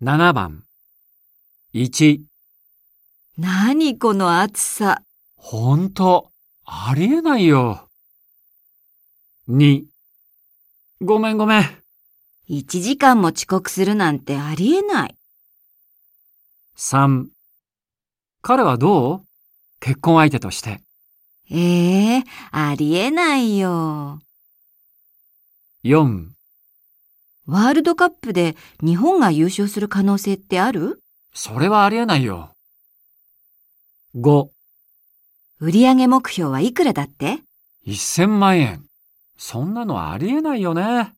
7番。1、何この暑さ。ほんと、ありえないよ。2、ごめんごめん。1時間も遅刻するなんてありえない。3、彼はどう？結婚相手として。ええありえないよ。4、ワールドカップで日本が優勝する可能性ってある？それはありえないよ。5、売上目標はいくらだって？1000万円。そんなのありえないよね。